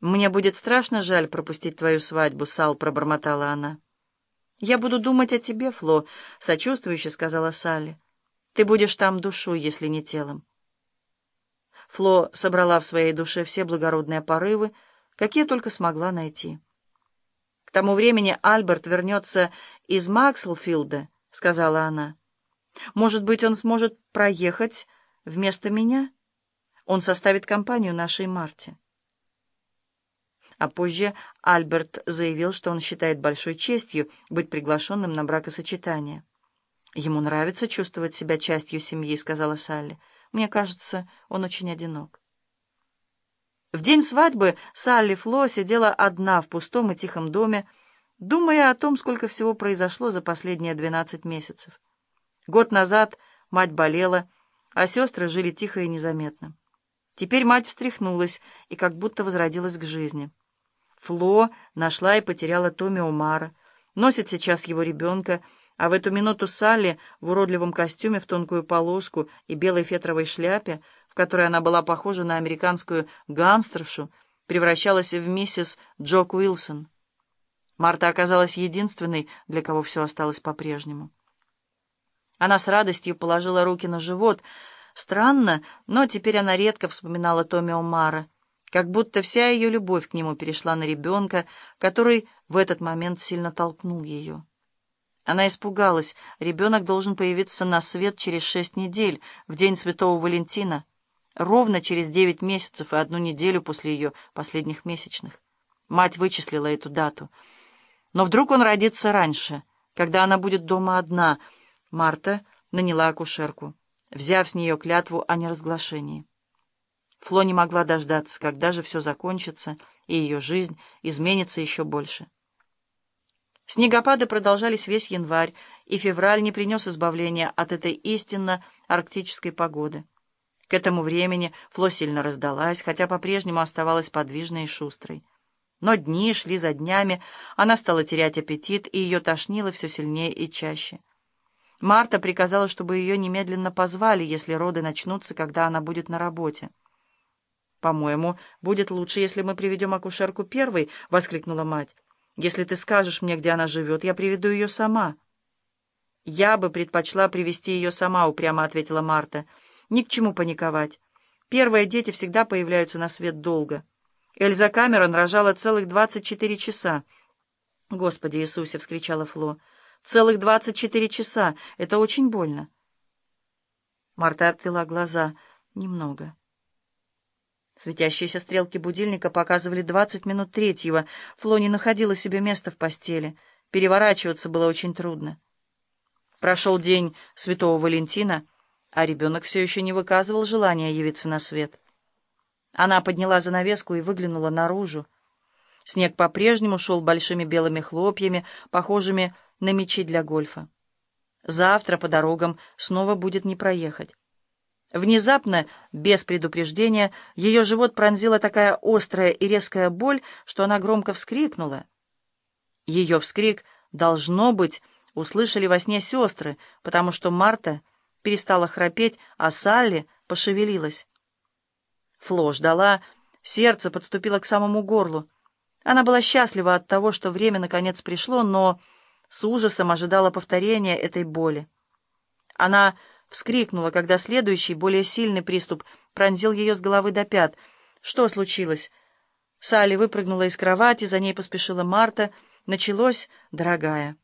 «Мне будет страшно жаль пропустить твою свадьбу, Сал», — пробормотала она. «Я буду думать о тебе, Фло», — сочувствующе сказала Салли. «Ты будешь там душой, если не телом». Фло собрала в своей душе все благородные порывы, какие только смогла найти. «К тому времени Альберт вернется из Макселфилда», — сказала она. «Может быть, он сможет проехать вместо меня? Он составит компанию нашей Марте». А позже Альберт заявил, что он считает большой честью быть приглашенным на бракосочетание. «Ему нравится чувствовать себя частью семьи», — сказала Салли. «Мне кажется, он очень одинок». В день свадьбы Салли Фло сидела одна в пустом и тихом доме, думая о том, сколько всего произошло за последние двенадцать месяцев. Год назад мать болела, а сестры жили тихо и незаметно. Теперь мать встряхнулась и как будто возродилась к жизни. Фло нашла и потеряла Томми Омара, носит сейчас его ребенка, а в эту минуту Салли в уродливом костюме в тонкую полоску и белой фетровой шляпе, в которой она была похожа на американскую гангстершу, превращалась в миссис Джок Уилсон. Марта оказалась единственной, для кого все осталось по-прежнему. Она с радостью положила руки на живот. Странно, но теперь она редко вспоминала Томми Омара — как будто вся ее любовь к нему перешла на ребенка, который в этот момент сильно толкнул ее. Она испугалась, ребенок должен появиться на свет через шесть недель, в день Святого Валентина, ровно через девять месяцев и одну неделю после ее последних месячных. Мать вычислила эту дату. Но вдруг он родится раньше, когда она будет дома одна. Марта наняла акушерку, взяв с нее клятву о неразглашении. Фло не могла дождаться, когда же все закончится, и ее жизнь изменится еще больше. Снегопады продолжались весь январь, и февраль не принес избавления от этой истинно арктической погоды. К этому времени Фло сильно раздалась, хотя по-прежнему оставалась подвижной и шустрой. Но дни шли за днями, она стала терять аппетит, и ее тошнило все сильнее и чаще. Марта приказала, чтобы ее немедленно позвали, если роды начнутся, когда она будет на работе. «По-моему, будет лучше, если мы приведем акушерку первой», — воскликнула мать. «Если ты скажешь мне, где она живет, я приведу ее сама». «Я бы предпочла привести ее сама», — упрямо ответила Марта. «Ни к чему паниковать. Первые дети всегда появляются на свет долго. Эльза Камерон рожала целых двадцать четыре часа». «Господи Иисусе!» — вскричала Фло. «Целых двадцать четыре часа! Это очень больно!» Марта отвела глаза. «Немного». Светящиеся стрелки будильника показывали двадцать минут третьего. Фло не находила себе места в постели. Переворачиваться было очень трудно. Прошел день Святого Валентина, а ребенок все еще не выказывал желания явиться на свет. Она подняла занавеску и выглянула наружу. Снег по-прежнему шел большими белыми хлопьями, похожими на мечи для гольфа. Завтра по дорогам снова будет не проехать. Внезапно, без предупреждения, ее живот пронзила такая острая и резкая боль, что она громко вскрикнула. Ее вскрик, должно быть, услышали во сне сестры, потому что Марта перестала храпеть, а Салли пошевелилась. Фло ждала, сердце подступило к самому горлу. Она была счастлива от того, что время наконец пришло, но с ужасом ожидала повторения этой боли. Она вскрикнула, когда следующий, более сильный приступ пронзил ее с головы до пят. «Что случилось?» Салли выпрыгнула из кровати, за ней поспешила Марта. Началось, дорогая.